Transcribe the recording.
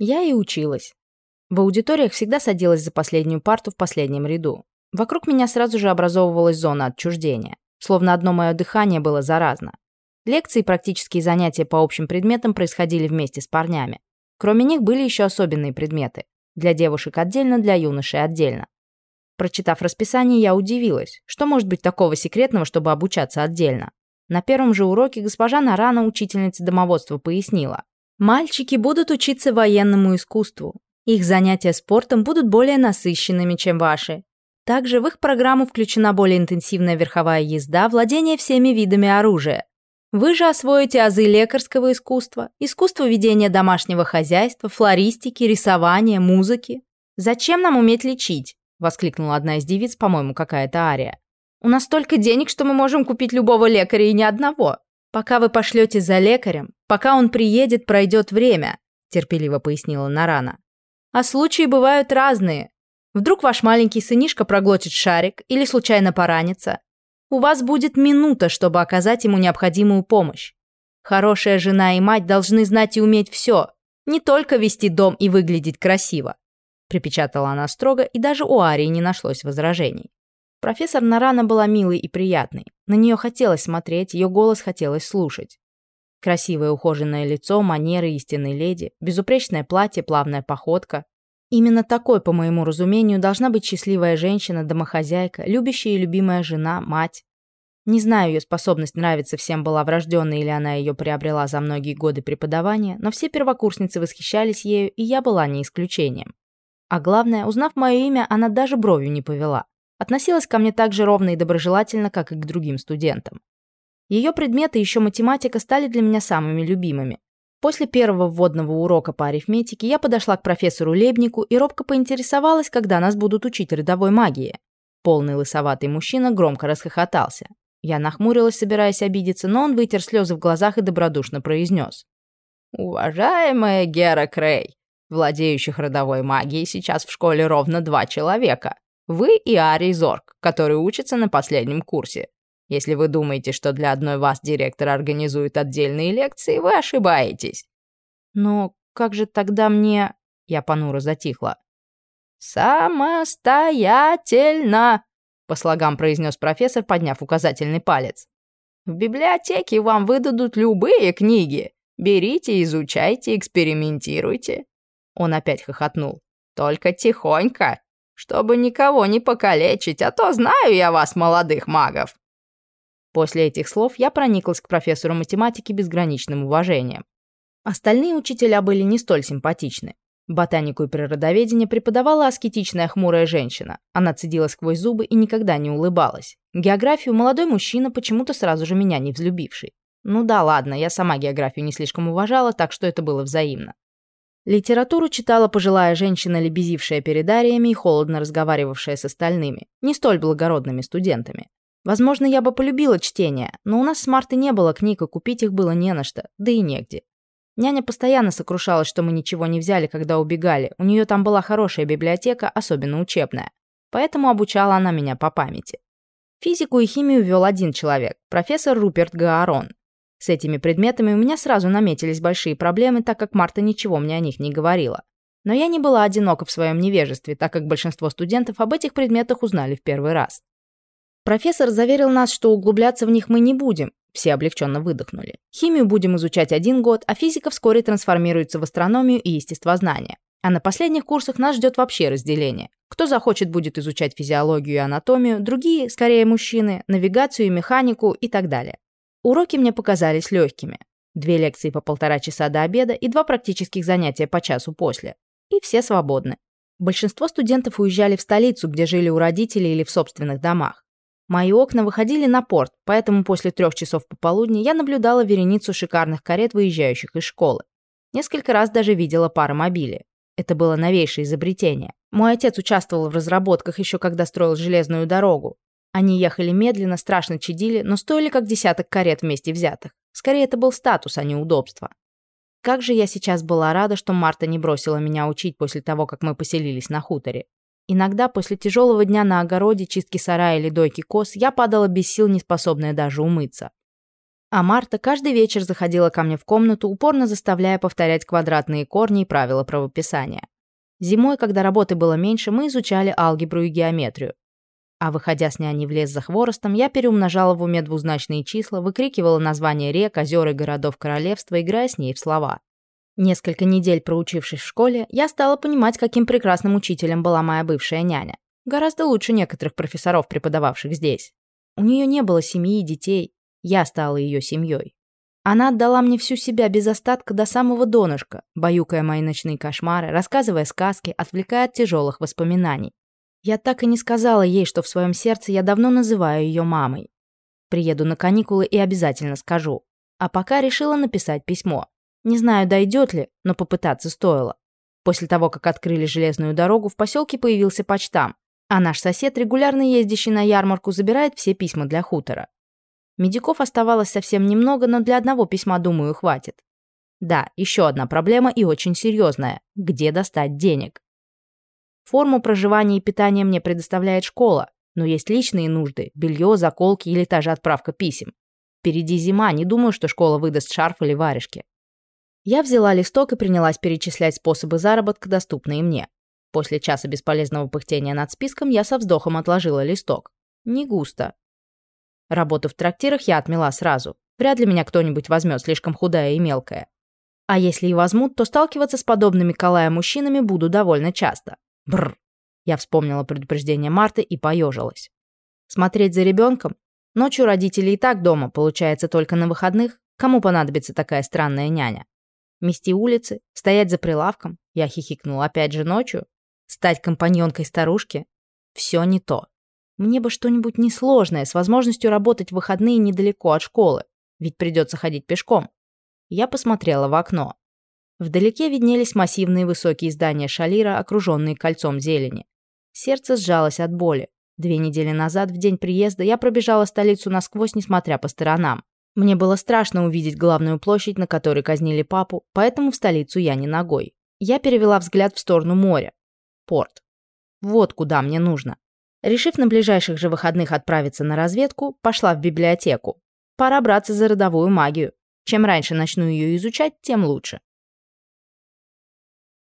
Я и училась. В аудиториях всегда садилась за последнюю парту в последнем ряду. Вокруг меня сразу же образовывалась зона отчуждения. Словно одно мое дыхание было заразно. Лекции и практические занятия по общим предметам происходили вместе с парнями. Кроме них были еще особенные предметы. Для девушек отдельно, для юношей отдельно. Прочитав расписание, я удивилась. Что может быть такого секретного, чтобы обучаться отдельно? На первом же уроке госпожа Нарана, учительница домоводства, пояснила, Мальчики будут учиться военному искусству. Их занятия спортом будут более насыщенными, чем ваши. Также в их программу включена более интенсивная верховая езда, владение всеми видами оружия. Вы же освоите азы лекарского искусства, искусство ведения домашнего хозяйства, флористики, рисования, музыки. «Зачем нам уметь лечить?» – воскликнула одна из девиц, по-моему, какая-то Ария. «У нас столько денег, что мы можем купить любого лекаря и ни одного». Пока вы пошлете за лекарем, пока он приедет, пройдет время», — терпеливо пояснила Нарана. «А случаи бывают разные. Вдруг ваш маленький сынишка проглотит шарик или случайно поранится. У вас будет минута, чтобы оказать ему необходимую помощь. Хорошая жена и мать должны знать и уметь все, не только вести дом и выглядеть красиво», — припечатала она строго, и даже у Арии не нашлось возражений. Профессор Нарана была милой и приятной. На нее хотелось смотреть, ее голос хотелось слушать. Красивое ухоженное лицо, манеры истинной леди, безупречное платье, плавная походка. Именно такой, по моему разумению, должна быть счастливая женщина, домохозяйка, любящая и любимая жена, мать. Не знаю, ее способность нравиться всем была врожденной или она ее приобрела за многие годы преподавания, но все первокурсницы восхищались ею, и я была не исключением. А главное, узнав мое имя, она даже бровью не повела относилась ко мне так же ровно и доброжелательно, как и к другим студентам. Ее предметы, еще математика, стали для меня самыми любимыми. После первого вводного урока по арифметике я подошла к профессору Лебнику и робко поинтересовалась, когда нас будут учить рядовой магии. Полный лысоватый мужчина громко расхохотался. Я нахмурилась, собираясь обидеться, но он вытер слезы в глазах и добродушно произнес. «Уважаемая Гера Крей, владеющих родовой магией сейчас в школе ровно два человека. Вы и Арий Зорг, который учится на последнем курсе. Если вы думаете, что для одной вас директор организует отдельные лекции, вы ошибаетесь». «Но как же тогда мне...» Я понуро затихла. «Самостоятельно!» — по слогам произнес профессор, подняв указательный палец. «В библиотеке вам выдадут любые книги. Берите, изучайте, экспериментируйте». Он опять хохотнул. «Только тихонько, чтобы никого не покалечить, а то знаю я вас, молодых магов». После этих слов я прониклась к профессору математики безграничным уважением. Остальные учителя были не столь симпатичны. Ботанику и природоведение преподавала аскетичная хмурая женщина. Она цедила сквозь зубы и никогда не улыбалась. Географию молодой мужчина, почему-то сразу же меня не взлюбивший. Ну да ладно, я сама географию не слишком уважала, так что это было взаимно. Литературу читала пожилая женщина, лебезившая перед передариями и холодно разговаривавшая с остальными, не столь благородными студентами. Возможно, я бы полюбила чтение, но у нас с Марты не было книг, и купить их было не на что, да и негде. Няня постоянно сокрушалась, что мы ничего не взяли, когда убегали, у нее там была хорошая библиотека, особенно учебная. Поэтому обучала она меня по памяти. Физику и химию вел один человек, профессор Руперт Гаарон, с этими предметами у меня сразу наметились большие проблемы, так как Марта ничего мне о них не говорила. Но я не была одинока в своем невежестве, так как большинство студентов об этих предметах узнали в первый раз. Профессор заверил нас, что углубляться в них мы не будем. Все облегченно выдохнули. Химию будем изучать один год, а физика вскоре трансформируется в астрономию и естествознание. А на последних курсах нас ждет вообще разделение. Кто захочет, будет изучать физиологию и анатомию, другие, скорее мужчины, навигацию и механику и так далее. Уроки мне показались легкими. Две лекции по полтора часа до обеда и два практических занятия по часу после. И все свободны. Большинство студентов уезжали в столицу, где жили у родителей или в собственных домах. Мои окна выходили на порт, поэтому после трех часов пополудни я наблюдала вереницу шикарных карет, выезжающих из школы. Несколько раз даже видела паромобили. Это было новейшее изобретение. Мой отец участвовал в разработках еще когда строил железную дорогу. Они ехали медленно, страшно чадили, но стоили как десяток карет вместе взятых. Скорее, это был статус, а не удобство. Как же я сейчас была рада, что Марта не бросила меня учить после того, как мы поселились на хуторе. Иногда после тяжелого дня на огороде, чистки сарая или дойки коз, я падала без сил, не способная даже умыться. А Марта каждый вечер заходила ко мне в комнату, упорно заставляя повторять квадратные корни и правила правописания. Зимой, когда работы было меньше, мы изучали алгебру и геометрию. А выходя с няни в лес за хворостом, я переумножала в уме двузначные числа, выкрикивала названия рек, озер и городов королевства, играя с ней в слова. Несколько недель проучившись в школе, я стала понимать, каким прекрасным учителем была моя бывшая няня. Гораздо лучше некоторых профессоров, преподававших здесь. У нее не было семьи и детей, я стала ее семьей. Она отдала мне всю себя без остатка до самого донышка, баюкая мои ночные кошмары, рассказывая сказки, отвлекая от тяжелых воспоминаний. Я так и не сказала ей, что в своем сердце я давно называю ее мамой. Приеду на каникулы и обязательно скажу. А пока решила написать письмо. Не знаю, дойдет ли, но попытаться стоило. После того, как открыли железную дорогу, в поселке появился почтам, а наш сосед, регулярно ездящий на ярмарку, забирает все письма для хутора. Медиков оставалось совсем немного, но для одного письма, думаю, хватит. Да, еще одна проблема и очень серьезная. Где достать денег? Форму проживания и питания мне предоставляет школа, но есть личные нужды – белье, заколки или та же отправка писем. Впереди зима, не думаю, что школа выдаст шарф или варежки. Я взяла листок и принялась перечислять способы заработка, доступные мне. После часа бесполезного пыхтения над списком я со вздохом отложила листок. Не густо. Работу в трактирах я отмела сразу. Вряд ли меня кто-нибудь возьмет, слишком худая и мелкая. А если и возьмут, то сталкиваться с подобными Калая мужчинами буду довольно часто. Бр! Я вспомнила предупреждение Марты и поежилась. Смотреть за ребенком? Ночью родители и так дома, получается только на выходных. Кому понадобится такая странная няня? Мести улицы, стоять за прилавком, я хихикнула опять же ночью, стать компаньонкой старушки. Все не то. Мне бы что-нибудь несложное, с возможностью работать в выходные недалеко от школы, ведь придется ходить пешком. Я посмотрела в окно. Вдалеке виднелись массивные высокие здания Шалира, окруженные кольцом зелени. Сердце сжалось от боли. Две недели назад, в день приезда, я пробежала столицу насквозь, несмотря по сторонам. Мне было страшно увидеть главную площадь, на которой казнили папу, поэтому в столицу я не ногой. Я перевела взгляд в сторону моря. Порт. Вот куда мне нужно. Решив на ближайших же выходных отправиться на разведку, пошла в библиотеку. Пора браться за родовую магию. Чем раньше начну ее изучать, тем лучше.